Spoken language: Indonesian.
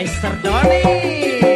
Mister Doni.